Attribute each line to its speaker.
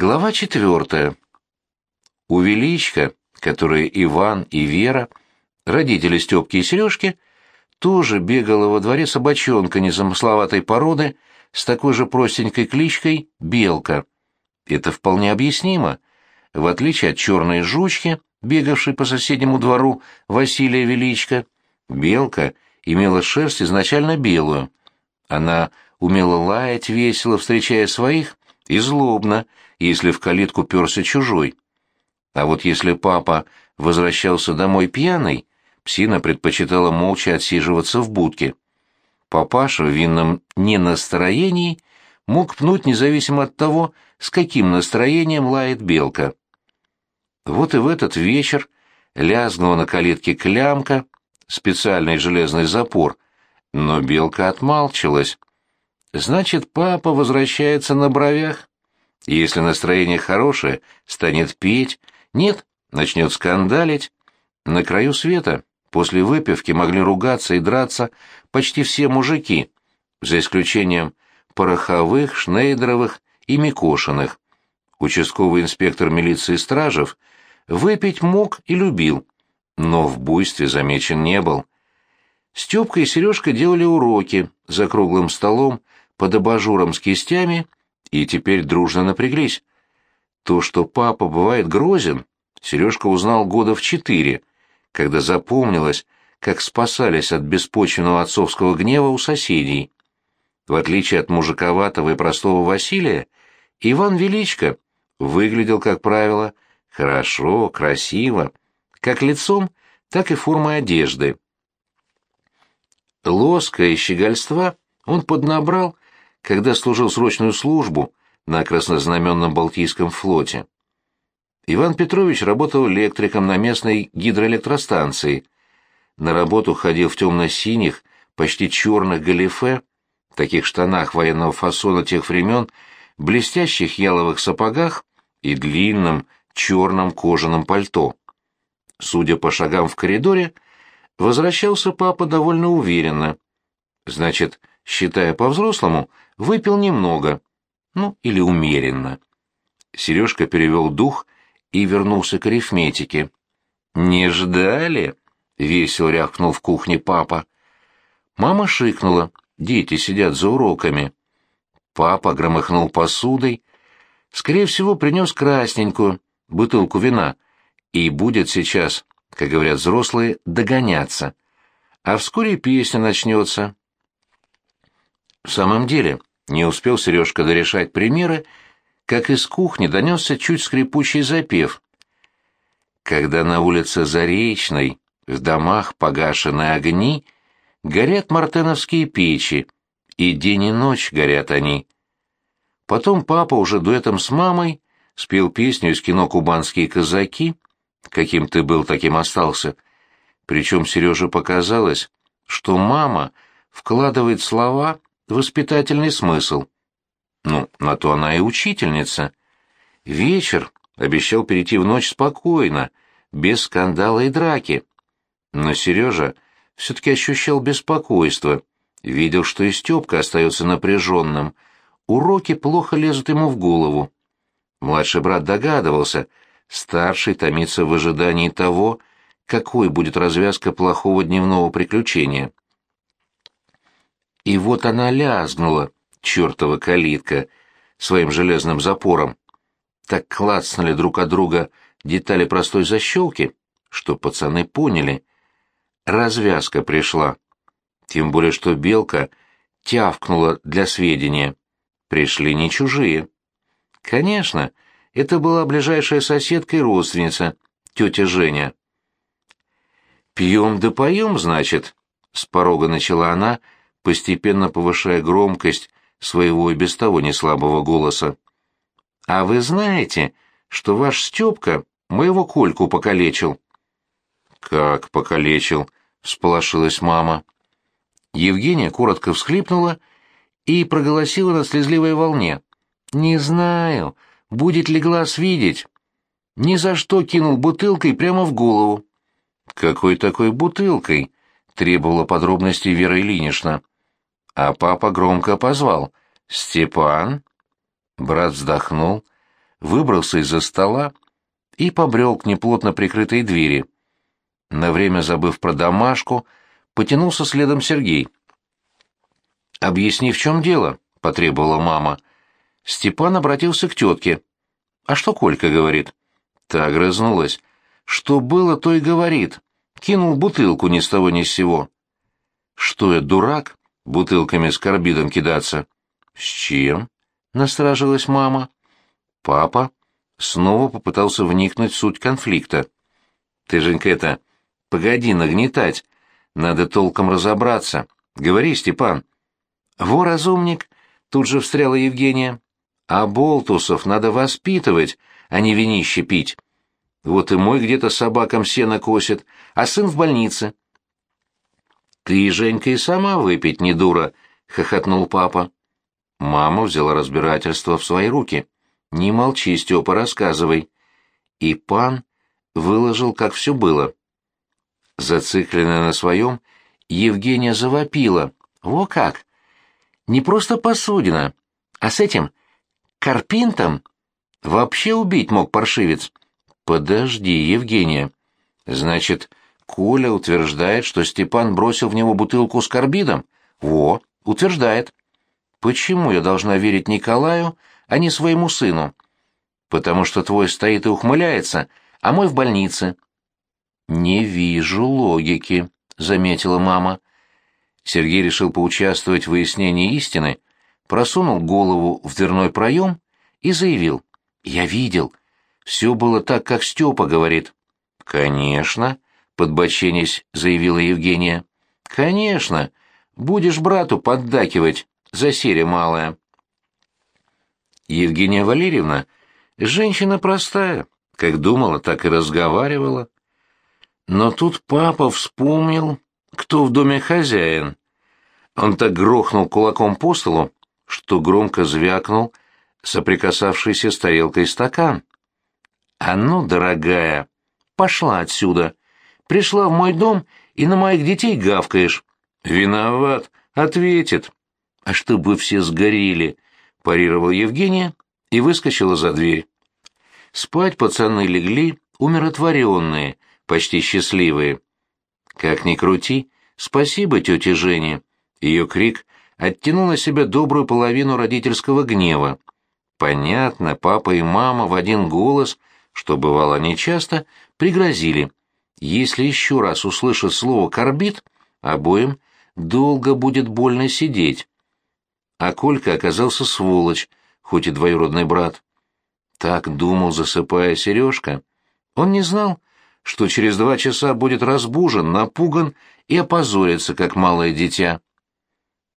Speaker 1: Глава четвертая. У Величка, которые Иван и Вера, родители Степки и Сережки, тоже бегала во дворе собачонка незамысловатой породы с такой же простенькой кличкой Белка. Это вполне объяснимо. В отличие от черной жучки, бегавшей по соседнему двору Василия Величка, Белка имела шерсть изначально белую. Она умела лаять весело, встречая своих, и злобно, если в калитку перся чужой. А вот если папа возвращался домой пьяный, псина предпочитала молча отсиживаться в будке. Папаша в винном ненастроении мог пнуть независимо от того, с каким настроением лает белка. Вот и в этот вечер лязгнула на калитке клямка, специальный железный запор, но белка отмалчивалась. Значит, папа возвращается на бровях. Если настроение хорошее, станет петь, нет, начнет скандалить. На краю света после выпивки могли ругаться и драться почти все мужики, за исключением Пороховых, Шнейдеровых и Микошиных. Участковый инспектор милиции Стражев выпить мог и любил, но в буйстве замечен не был. Степка и Сережка делали уроки за круглым столом под абажуром с кистями и теперь дружно напряглись. То, что папа бывает грозен, Сережка узнал года в четыре, когда запомнилось, как спасались от беспочвенного отцовского гнева у соседей. В отличие от мужиковатого и простого Василия, Иван Величко выглядел, как правило, хорошо, красиво, как лицом, так и формой одежды. Лоска и щегольства он поднабрал когда служил срочную службу на краснознаменном Балтийском флоте. Иван Петрович работал электриком на местной гидроэлектростанции. На работу ходил в темно-синих, почти черных галифе, таких штанах военного фасона тех времен, блестящих яловых сапогах и длинном черном кожаном пальто. Судя по шагам в коридоре, возвращался папа довольно уверенно. Значит, считая по-взрослому, выпил немного, ну, или умеренно. Сережка перевел дух и вернулся к арифметике. «Не ждали?» — весело рявкнул в кухне папа. Мама шикнула. Дети сидят за уроками. Папа громыхнул посудой. Скорее всего, принес красненькую, бутылку вина, и будет сейчас, как говорят взрослые, догоняться. А вскоре песня начнется. В самом деле, не успел Сережка дорешать примеры, как из кухни донесся чуть скрипучий запев. Когда на улице Заречной, в домах погашены огни, горят мартеновские печи, и день и ночь горят они. Потом папа уже дуэтом с мамой спел песню из кино «Кубанские казаки», каким ты был, таким остался. Причем Сереже показалось, что мама вкладывает слова воспитательный смысл. Ну, на то она и учительница. Вечер обещал перейти в ночь спокойно, без скандала и драки. Но Сережа все-таки ощущал беспокойство, видел, что и Степка остается напряженным, уроки плохо лезут ему в голову. Младший брат догадывался, старший томится в ожидании того, какой будет развязка плохого дневного приключения. И вот она лязгнула, чертова калитка, своим железным запором. Так клацнули друг от друга детали простой защелки, что пацаны поняли. Развязка пришла. Тем более, что белка тявкнула для сведения. Пришли не чужие. Конечно, это была ближайшая соседка и родственница, тетя Женя. «Пьем да поем, значит?» — с порога начала она, — постепенно повышая громкость своего и без того неслабого голоса. «А вы знаете, что ваш Степка моего Кольку покалечил?» «Как покалечил?» — всполошилась мама. Евгения коротко всхлипнула и проголосила на слезливой волне. «Не знаю, будет ли глаз видеть. Ни за что кинул бутылкой прямо в голову». «Какой такой бутылкой?» — требовала подробностей Вера Ильинична а папа громко позвал «Степан!». Брат вздохнул, выбрался из-за стола и побрел к неплотно прикрытой двери. На время забыв про домашку, потянулся следом Сергей. «Объясни, в чем дело?» — потребовала мама. Степан обратился к тетке. «А что Колька говорит?» Та огрызнулась. «Что было, то и говорит. Кинул бутылку ни с того ни с сего». «Что я, дурак? Бутылками с карбидом кидаться?» «С чем?» — насторожилась мама. Папа снова попытался вникнуть в суть конфликта. «Ты, Женька, это... Погоди нагнетать. Надо толком разобраться. Говори, Степан». «Вор-разумник», — тут же встряла Евгения. «А болтусов надо воспитывать, а не винище пить. Вот и мой где-то собакам сено косит, а сын в больнице». «Ты, Женька, и сама выпить не дура», — хохотнул папа. Мама взяла разбирательство в свои руки. «Не молчи, Степа, рассказывай». И пан выложил, как все было. Зацикленная на своем, Евгения завопила. «Во как! Не просто посудина, а с этим карпинтом вообще убить мог паршивец». «Подожди, Евгения. Значит, Коля утверждает, что Степан бросил в него бутылку с карбидом?» «Во, утверждает». Почему я должна верить Николаю, а не своему сыну? Потому что твой стоит и ухмыляется, а мой в больнице. Не вижу логики, заметила мама. Сергей решил поучаствовать в выяснении истины, просунул голову в дверной проем и заявил. Я видел. Все было так, как Степа говорит. Конечно, подбоченясь, заявила Евгения. Конечно. Будешь брату поддакивать, засере малая. Евгения Валерьевна — женщина простая, как думала, так и разговаривала. Но тут папа вспомнил, кто в доме хозяин. Он так грохнул кулаком по столу, что громко звякнул соприкасавшийся с тарелкой стакан. «А ну, дорогая, пошла отсюда. Пришла в мой дом и на моих детей гавкаешь». «Виноват», — ответит а чтобы все сгорели, парировала Евгения и выскочила за дверь. Спать пацаны легли, умиротворенные, почти счастливые. Как ни крути, спасибо тете Жене. Ее крик оттянул на себя добрую половину родительского гнева. Понятно, папа и мама в один голос, что бывало нечасто, пригрозили. Если еще раз услышат слово «корбит», обоим долго будет больно сидеть а Колька оказался сволочь, хоть и двоюродный брат. Так думал, засыпая Сережка. Он не знал, что через два часа будет разбужен, напуган и опозорится, как малое дитя.